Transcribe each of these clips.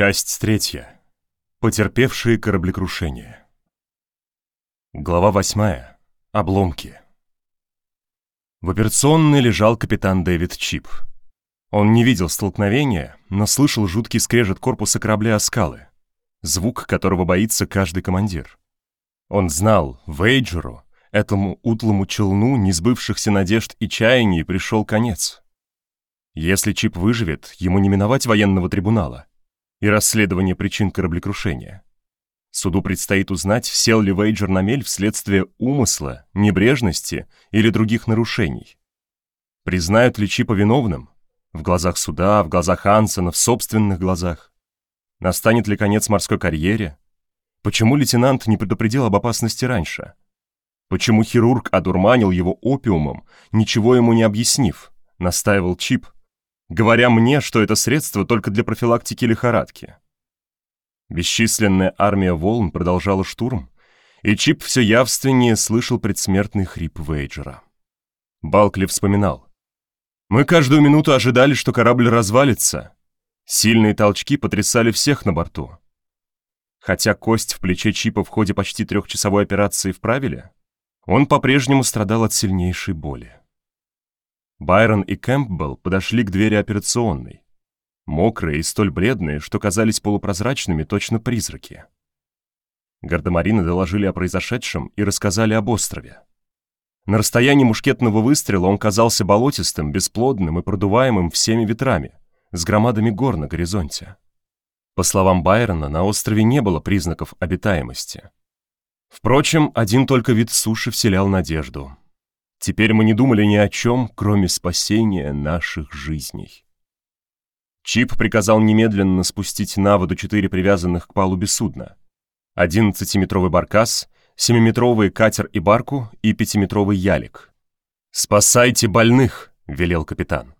Часть третья. Потерпевшие кораблекрушение. Глава восьмая. Обломки. В операционной лежал капитан Дэвид Чип. Он не видел столкновения, но слышал жуткий скрежет корпуса корабля о скалы, звук которого боится каждый командир. Он знал, Вейджеру, этому утлому челну несбывшихся надежд и чаяний пришел конец. Если Чип выживет, ему не миновать военного трибунала и расследования причин кораблекрушения. Суду предстоит узнать, сел ли Вейджер на мель вследствие умысла, небрежности или других нарушений. Признают ли Чипа виновным? В глазах суда, в глазах Ансона, в собственных глазах. Настанет ли конец морской карьере? Почему лейтенант не предупредил об опасности раньше? Почему хирург одурманил его опиумом, ничего ему не объяснив, настаивал Чип, говоря мне, что это средство только для профилактики лихорадки? Бесчисленная армия волн продолжала штурм, и Чип все явственнее слышал предсмертный хрип Вейджера. Балкли вспоминал. «Мы каждую минуту ожидали, что корабль развалится. Сильные толчки потрясали всех на борту. Хотя кость в плече Чипа в ходе почти трехчасовой операции вправили, он по-прежнему страдал от сильнейшей боли. Байрон и Кэмпбелл подошли к двери операционной, мокрые и столь бледные, что казались полупрозрачными точно призраки. Гардемарины доложили о произошедшем и рассказали об острове. На расстоянии мушкетного выстрела он казался болотистым, бесплодным и продуваемым всеми ветрами, с громадами гор на горизонте. По словам Байрона, на острове не было признаков обитаемости. Впрочем, один только вид суши вселял надежду. Теперь мы не думали ни о чем, кроме спасения наших жизней. Чип приказал немедленно спустить на воду четыре привязанных к палубе судна. 11-метровый баркас, 7-метровый катер и барку и 5-метровый ялик. «Спасайте больных!» — велел капитан.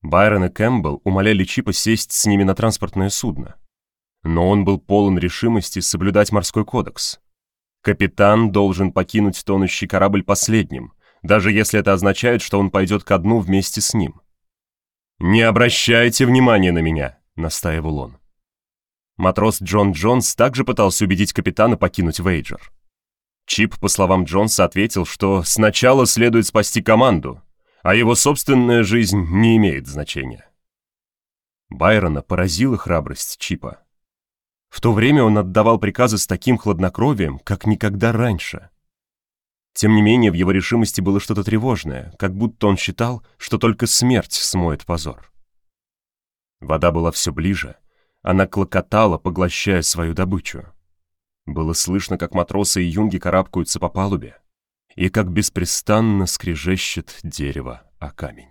Байрон и Кэмпбелл умоляли Чипа сесть с ними на транспортное судно. Но он был полон решимости соблюдать морской кодекс. Капитан должен покинуть тонущий корабль последним, даже если это означает, что он пойдет ко дну вместе с ним. «Не обращайте внимания на меня», — настаивал он. Матрос Джон Джонс также пытался убедить капитана покинуть Вейджер. Чип, по словам Джонса, ответил, что сначала следует спасти команду, а его собственная жизнь не имеет значения. Байрона поразила храбрость Чипа. В то время он отдавал приказы с таким хладнокровием, как никогда раньше. Тем не менее, в его решимости было что-то тревожное, как будто он считал, что только смерть смоет позор. Вода была все ближе, она клокотала, поглощая свою добычу. Было слышно, как матросы и юнги карабкаются по палубе, и как беспрестанно скрежещет дерево о камень.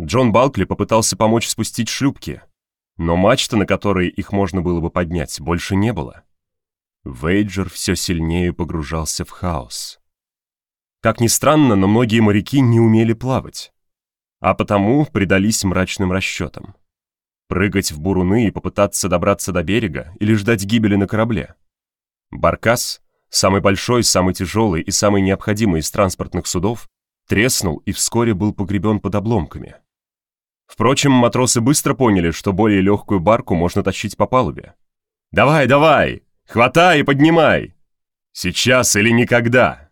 Джон Балкли попытался помочь спустить шлюпки, но мачты, на которые их можно было бы поднять, больше не было. Вейджер все сильнее погружался в хаос. Как ни странно, но многие моряки не умели плавать, а потому предались мрачным расчетам. Прыгать в буруны и попытаться добраться до берега или ждать гибели на корабле. Баркас Самый большой, самый тяжелый и самый необходимый из транспортных судов треснул и вскоре был погребен под обломками. Впрочем, матросы быстро поняли, что более легкую барку можно тащить по палубе. «Давай, давай! Хватай и поднимай! Сейчас или никогда!»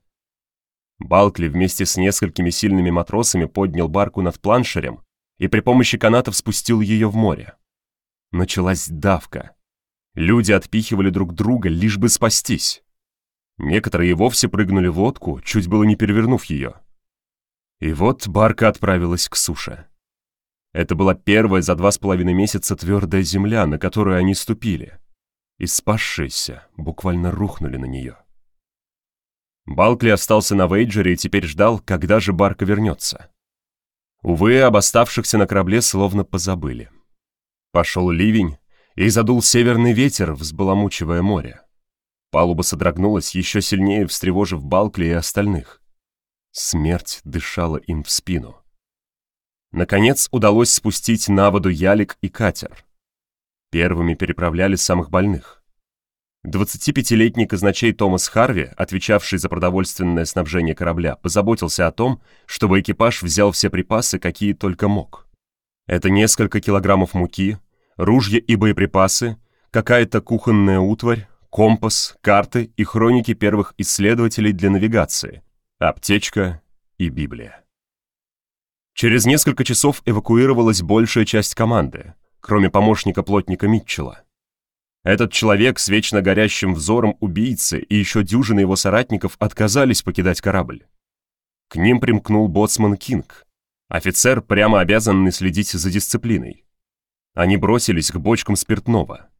Балкли вместе с несколькими сильными матросами поднял барку над планшерем и при помощи канатов спустил ее в море. Началась давка. Люди отпихивали друг друга, лишь бы спастись. Некоторые вовсе прыгнули в лодку, чуть было не перевернув ее. И вот барка отправилась к суше. Это была первая за два с половиной месяца твердая земля, на которую они ступили. И спасшиеся буквально рухнули на нее. Балкли остался на Вейджере и теперь ждал, когда же барка вернется. Увы, об оставшихся на корабле словно позабыли. Пошел ливень, и задул северный ветер, взбаламучивая море. Палуба содрогнулась, еще сильнее встревожив Балкли и остальных. Смерть дышала им в спину. Наконец удалось спустить на воду ялик и катер. Первыми переправляли самых больных. 25-летний казначей Томас Харви, отвечавший за продовольственное снабжение корабля, позаботился о том, чтобы экипаж взял все припасы, какие только мог. Это несколько килограммов муки, ружья и боеприпасы, какая-то кухонная утварь, компас, карты и хроники первых исследователей для навигации, аптечка и Библия. Через несколько часов эвакуировалась большая часть команды, кроме помощника плотника Митчелла. Этот человек с вечно горящим взором убийцы и еще дюжина его соратников отказались покидать корабль. К ним примкнул боцман Кинг, офицер, прямо обязанный следить за дисциплиной. Они бросились к бочкам спиртного.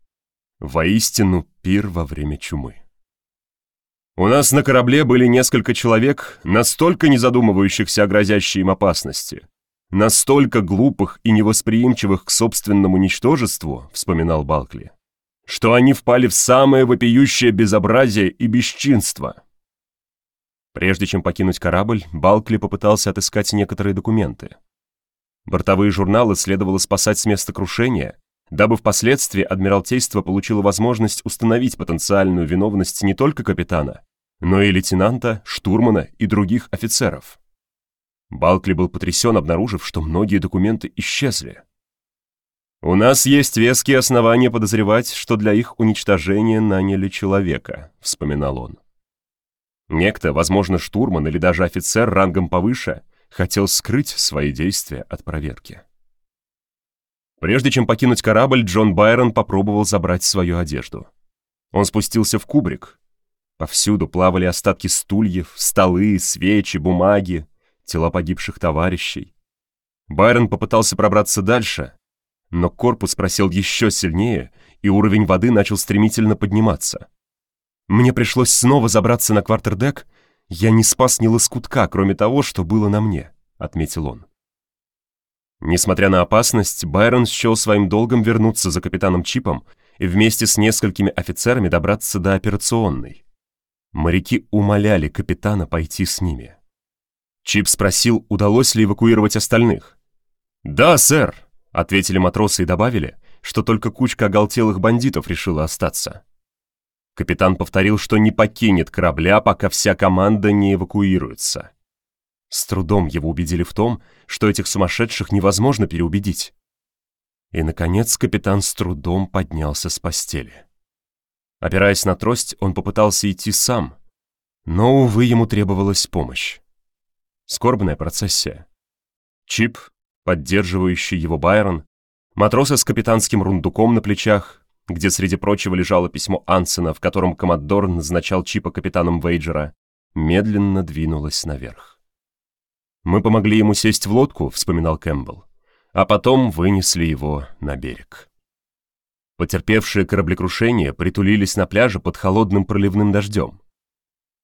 Воистину пир во время чумы. У нас на корабле были несколько человек, настолько не задумывающихся о грозящей им опасности, настолько глупых и невосприимчивых к собственному ничтожеству, вспоминал Балкли, что они впали в самое вопиющее безобразие и бесчинство. Прежде чем покинуть корабль, Балкли попытался отыскать некоторые документы. Бортовые журналы следовало спасать с места крушения, дабы впоследствии Адмиралтейство получило возможность установить потенциальную виновность не только капитана, но и лейтенанта, штурмана и других офицеров. Балкли был потрясен, обнаружив, что многие документы исчезли. «У нас есть веские основания подозревать, что для их уничтожения наняли человека», — вспоминал он. Некто, возможно, штурман или даже офицер рангом повыше, хотел скрыть свои действия от проверки. Прежде чем покинуть корабль, Джон Байрон попробовал забрать свою одежду. Он спустился в кубрик. Повсюду плавали остатки стульев, столы, свечи, бумаги, тела погибших товарищей. Байрон попытался пробраться дальше, но корпус просел еще сильнее, и уровень воды начал стремительно подниматься. Мне пришлось снова забраться на квартердек «Я не спас ни лоскутка, кроме того, что было на мне», — отметил он. Несмотря на опасность, Байрон счел своим долгом вернуться за капитаном Чипом и вместе с несколькими офицерами добраться до операционной. Моряки умоляли капитана пойти с ними. Чип спросил, удалось ли эвакуировать остальных. «Да, сэр», — ответили матросы и добавили, что только кучка оголтелых бандитов решила остаться. Капитан повторил, что не покинет корабля, пока вся команда не эвакуируется. С трудом его убедили в том, что этих сумасшедших невозможно переубедить. И, наконец, капитан с трудом поднялся с постели. Опираясь на трость, он попытался идти сам, но, увы, ему требовалась помощь. Скорбная процессия. Чип, поддерживающий его Байрон, матросы с капитанским рундуком на плечах, где среди прочего лежало письмо Ансона, в котором коммодор назначал Чипа капитаном Вейджера, медленно двинулась наверх. «Мы помогли ему сесть в лодку», — вспоминал Кэмпбелл, а потом вынесли его на берег. Потерпевшие кораблекрушение притулились на пляже под холодным проливным дождем.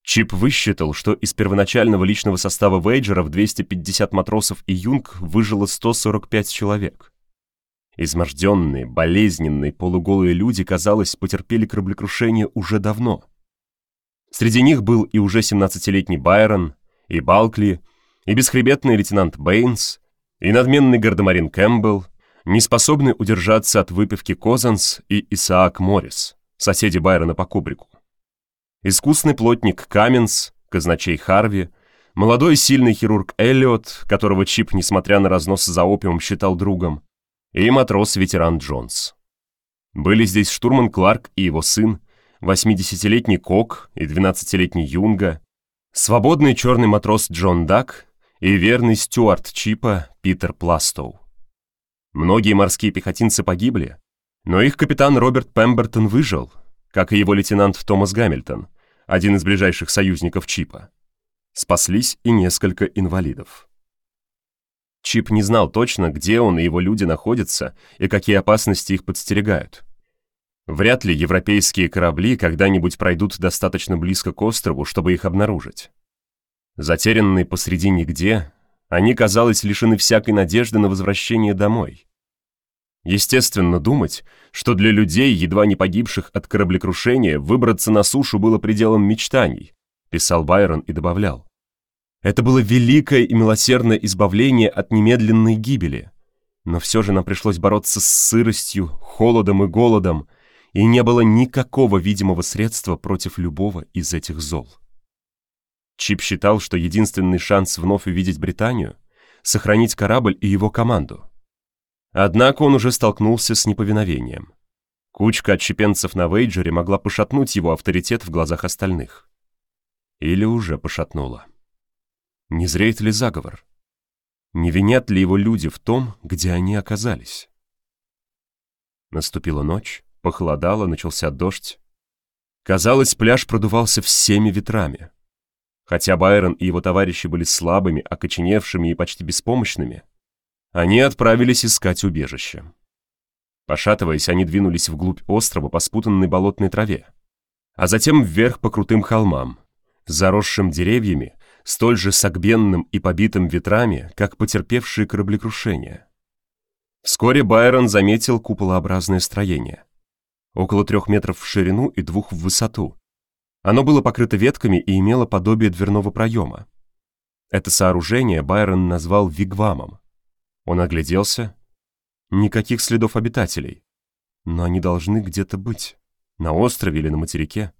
Чип высчитал, что из первоначального личного состава Вейджера в 250 матросов и юнг выжило 145 человек. Изможденные, болезненные, полуголые люди, казалось, потерпели кораблекрушение уже давно. Среди них был и уже 17-летний Байрон, и Балкли, и бесхребетный лейтенант Бэйнс, и надменный гардемарин Кэмпбелл, неспособный удержаться от выпивки Козанс и Исаак Моррис, соседи Байрона по кубрику. Искусный плотник Каменс, казначей Харви, молодой сильный хирург Эллиот, которого Чип, несмотря на разнос за опиумом, считал другом, и матрос-ветеран Джонс. Были здесь штурман Кларк и его сын, 80-летний Кок и 12-летний Юнга, свободный черный матрос Джон Дак и верный стюарт Чипа Питер Пластоу. Многие морские пехотинцы погибли, но их капитан Роберт Пембертон выжил, как и его лейтенант Томас Гамильтон, один из ближайших союзников Чипа. Спаслись и несколько инвалидов. Чип не знал точно, где он и его люди находятся и какие опасности их подстерегают. Вряд ли европейские корабли когда-нибудь пройдут достаточно близко к острову, чтобы их обнаружить. Затерянные посреди нигде, они, казалось, лишены всякой надежды на возвращение домой. Естественно думать, что для людей, едва не погибших от кораблекрушения, выбраться на сушу было пределом мечтаний, писал Байрон и добавлял. Это было великое и милосердное избавление от немедленной гибели. Но все же нам пришлось бороться с сыростью, холодом и голодом, и не было никакого видимого средства против любого из этих зол. Чип считал, что единственный шанс вновь увидеть Британию — сохранить корабль и его команду. Однако он уже столкнулся с неповиновением. Кучка отщепенцев на Вейджере могла пошатнуть его авторитет в глазах остальных. Или уже пошатнула. Не зреет ли заговор? Не винят ли его люди в том, где они оказались? Наступила ночь, похолодало, начался дождь. Казалось, пляж продувался всеми ветрами. Хотя Байрон и его товарищи были слабыми, окоченевшими и почти беспомощными, они отправились искать убежище. Пошатываясь, они двинулись вглубь острова по спутанной болотной траве, а затем вверх по крутым холмам, заросшим деревьями, столь же согбенным и побитым ветрами, как потерпевшие кораблекрушение. Вскоре Байрон заметил куполообразное строение. Около трех метров в ширину и двух в высоту. Оно было покрыто ветками и имело подобие дверного проема. Это сооружение Байрон назвал вигвамом. Он огляделся. Никаких следов обитателей. Но они должны где-то быть. На острове или на материке.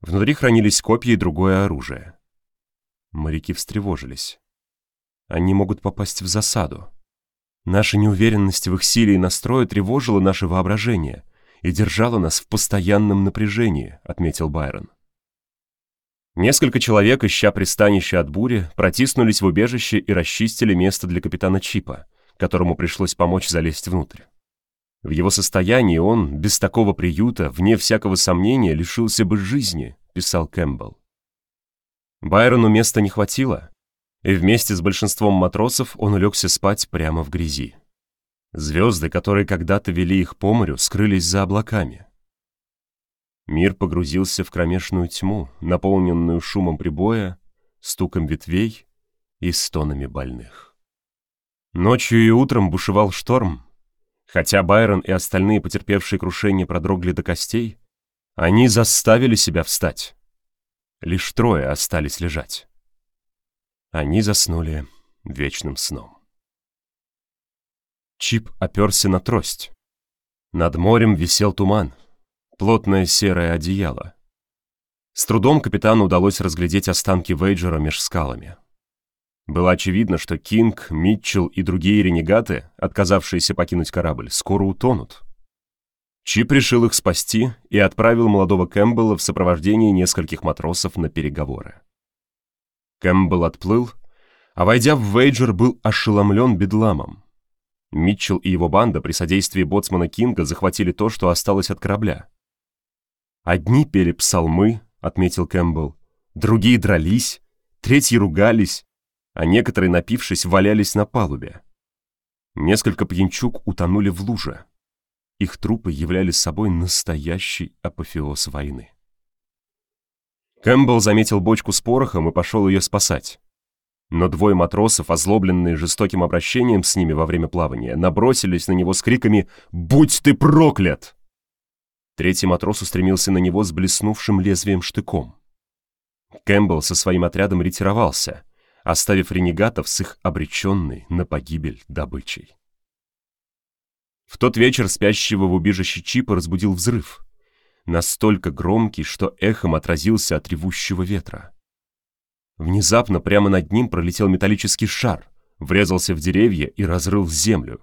Внутри хранились копья и другое оружие. Моряки встревожились. Они могут попасть в засаду. Наша неуверенность в их силе и настрое тревожила наше воображение и держала нас в постоянном напряжении, отметил Байрон. Несколько человек, ища пристанище от бури, протиснулись в убежище и расчистили место для капитана Чипа, которому пришлось помочь залезть внутрь. В его состоянии он, без такого приюта, вне всякого сомнения, лишился бы жизни, писал Кэмпбелл. Байрону места не хватило, и вместе с большинством матросов он улегся спать прямо в грязи. Звезды, которые когда-то вели их по морю, скрылись за облаками. Мир погрузился в кромешную тьму, наполненную шумом прибоя, стуком ветвей и стонами больных. Ночью и утром бушевал шторм. Хотя Байрон и остальные потерпевшие крушение продрогли до костей, они заставили себя встать. Лишь трое остались лежать. Они заснули вечным сном. Чип оперся на трость. Над морем висел туман, плотное серое одеяло. С трудом капитану удалось разглядеть останки Вейджера меж скалами. Было очевидно, что Кинг, Митчелл и другие ренегаты, отказавшиеся покинуть корабль, скоро утонут. Чип решил их спасти и отправил молодого Кэмпбелла в сопровождении нескольких матросов на переговоры. Кэмпбелл отплыл, а войдя в Вейджер, был ошеломлен бедламом. Митчелл и его банда при содействии боцмана Кинга захватили то, что осталось от корабля. «Одни пели псалмы», — отметил Кэмпбелл, «другие дрались, третьи ругались, а некоторые, напившись, валялись на палубе. Несколько пьянчук утонули в луже. Их трупы являли собой настоящий апофеоз войны. Кэмпбелл заметил бочку с порохом и пошел ее спасать. Но двое матросов, озлобленные жестоким обращением с ними во время плавания, набросились на него с криками «Будь ты проклят!». Третий матрос устремился на него с блеснувшим лезвием штыком. Кэмпбелл со своим отрядом ретировался, оставив ренегатов с их обреченной на погибель добычей. В тот вечер спящего в убежище Чипа разбудил взрыв, настолько громкий, что эхом отразился от ревущего ветра. Внезапно прямо над ним пролетел металлический шар, врезался в деревья и разрыл землю.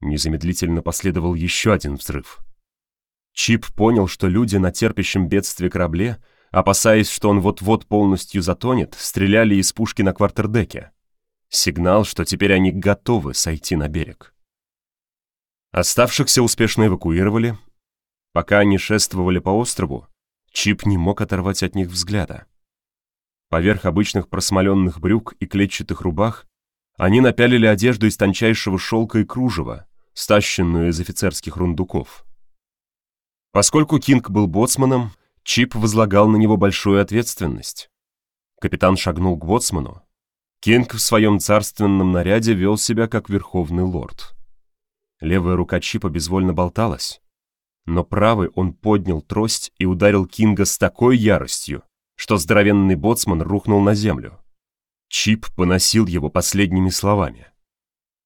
Незамедлительно последовал еще один взрыв. Чип понял, что люди на терпящем бедстве корабле, опасаясь, что он вот-вот полностью затонет, стреляли из пушки на квартердеке. Сигнал, что теперь они готовы сойти на берег. Оставшихся успешно эвакуировали. Пока они шествовали по острову, Чип не мог оторвать от них взгляда. Поверх обычных просмоленных брюк и клетчатых рубах они напялили одежду из тончайшего шелка и кружева, стащенную из офицерских рундуков. Поскольку Кинг был боцманом, Чип возлагал на него большую ответственность. Капитан шагнул к боцману. Кинг в своем царственном наряде вел себя как верховный лорд. Левая рука Чипа безвольно болталась, но правый он поднял трость и ударил Кинга с такой яростью, что здоровенный боцман рухнул на землю. Чип поносил его последними словами.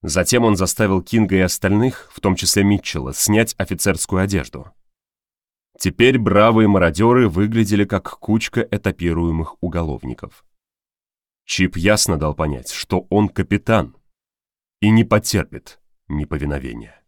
Затем он заставил Кинга и остальных, в том числе Митчелла, снять офицерскую одежду. Теперь бравые мародеры выглядели как кучка этапируемых уголовников. Чип ясно дал понять, что он капитан и не потерпит неповиновения.